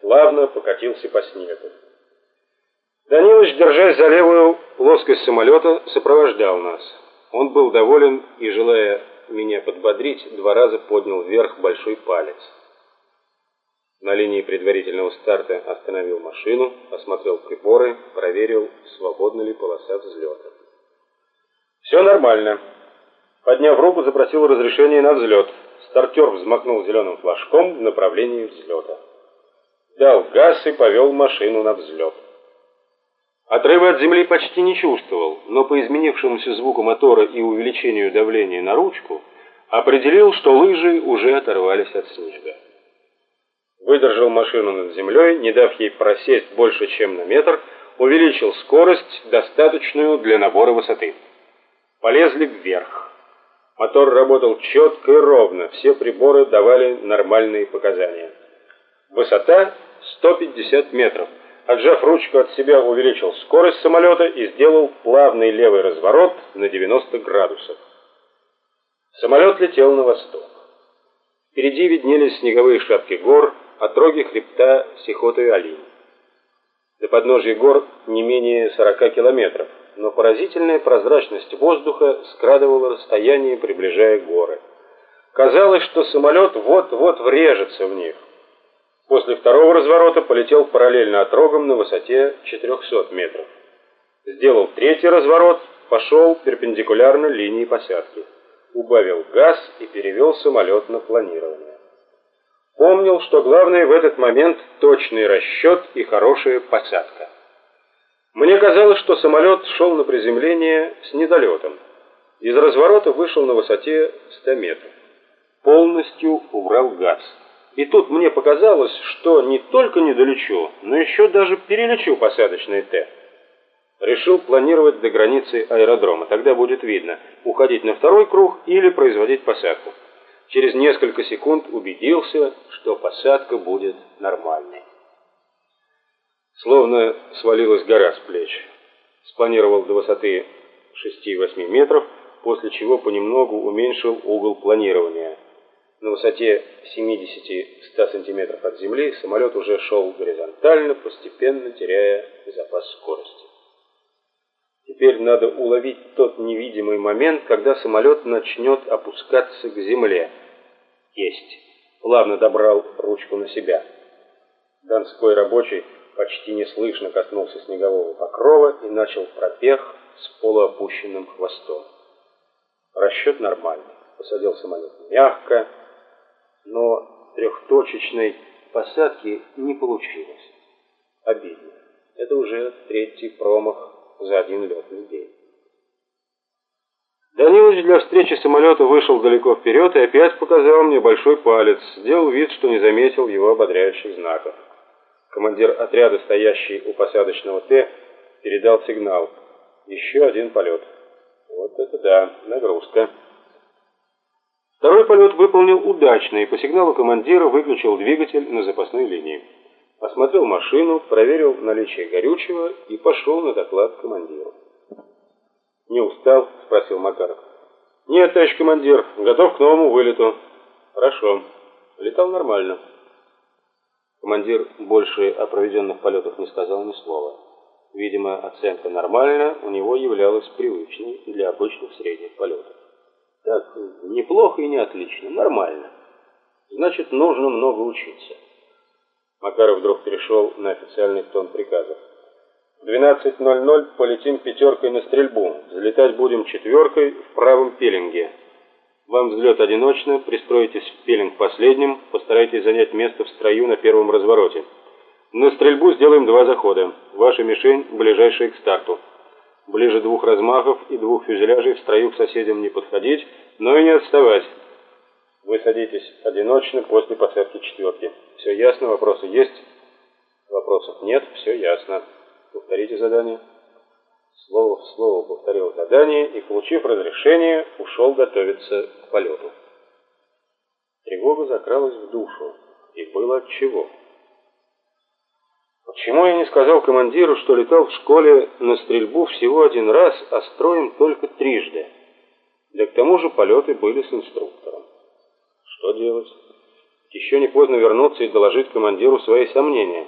плавно покатился по снегу. Данилович, держась за левую плоскость самолета, сопровождал нас. Он был доволен и, желая меня подбодрить, два раза поднял вверх большой палец. На линии предварительного старта остановил машину, осмотрел приборы, проверил, свободна ли полоса взлета. «Все нормально». Подняв руку, запросил разрешение на взлет. Стартер взмахнул зеленым флажком в направлении взлета. Дал газ и повел машину на взлет. Отрыва от земли почти не чувствовал, но по изменившемуся звуку мотора и увеличению давления на ручку определил, что лыжи уже оторвались от снега выдержал машину над землей, не дав ей просесть больше, чем на метр, увеличил скорость, достаточную для набора высоты. Полезли вверх. Мотор работал четко и ровно, все приборы давали нормальные показания. Высота 150 метров. Отжав ручку от себя, увеличил скорость самолета и сделал плавный левый разворот на 90 градусов. Самолет летел на восток. Впереди виднелись снеговые шапки гор, отроги хребта Сихоты-Алинь. До подножья гор не менее 40 километров, но поразительная прозрачность воздуха скрадывала расстояние, приближая горы. Казалось, что самолет вот-вот врежется в них. После второго разворота полетел параллельно отрогам на высоте 400 метров. Сделал третий разворот, пошел перпендикулярно линии посадки. Убавил газ и перевел самолет на планирование. Помнил, что главное в этот момент точный расчет и хорошая посадка. Мне казалось, что самолет шел на приземление с недолетом. Из разворота вышел на высоте 100 метров. Полностью убрал газ. И тут мне показалось, что не только не долечу, но еще даже перелечу посадочный Т. Решил планировать до границы аэродрома, тогда будет видно, уходить на второй круг или производить посадку. Через несколько секунд убедился, что посадка будет нормальной. Словно свалилась гора с плеч. Спланировал до высоты 6-8 метров, после чего понемногу уменьшил угол планирования. На высоте 70-100 сантиметров от земли самолет уже шел горизонтально, постепенно теряя запас скорости. Теперь надо уловить тот невидимый момент, когда самолет начнет опускаться к земле. Есть. Плавно добрал ручку на себя. Донской рабочий почти неслышно коснулся снегового покрова и начал пропех с полуопущенным хвостом. Расчет нормальный. Посадил самолет мягко, но трехточечной посадки не получилось. Обидно. Это уже третий промах за один летный день. Данилович для встречи самолета вышел далеко вперед и опять показал мне большой палец, сделал вид, что не заметил его ободряющих знаков. Командир отряда, стоящий у посадочного Т, передал сигнал. Еще один полет. Вот это да, нагрузка. Второй полет выполнил удачно и по сигналу командира выключил двигатель на запасной линии. Осмотрел машину, проверил наличие горючего и пошел на доклад командиру. «Не устал?» – спросил Макаров. «Нет, товарищ командир, готов к новому вылету». «Хорошо. Летал нормально». Командир больше о проведенных полетах не сказал ни слова. Видимо, оценка «нормально» у него являлась привычной для обычных средних полетов. Так, неплохо и не отлично, нормально. Значит, нужно много учиться. Макаров вдруг перешел на официальный тон приказов. В 12.00 полетим пятеркой на стрельбу. Взлетать будем четверкой в правом пеленге. Вам взлет одиночно, пристроитесь в пеленг последним, постарайтесь занять место в строю на первом развороте. На стрельбу сделаем два захода. Ваша мишень ближайшая к старту. Ближе двух размахов и двух фюзеляжей в строю к соседям не подходить, но и не отставать. Вы садитесь одиночно после посадки четверки. Все ясно? Вопросы есть? Вопросов нет? Все ясно. Повторите задание. Слово в слово повторил задание и, получив разрешение, ушел готовиться к полету. Тревога закралась в душу, и было от чего. Почему я не сказал командиру, что летал в школе на стрельбу всего один раз, а строим только трижды? Да к тому же полеты были с инструктором. Что делать? Еще не поздно вернуться и доложить командиру свои сомнения.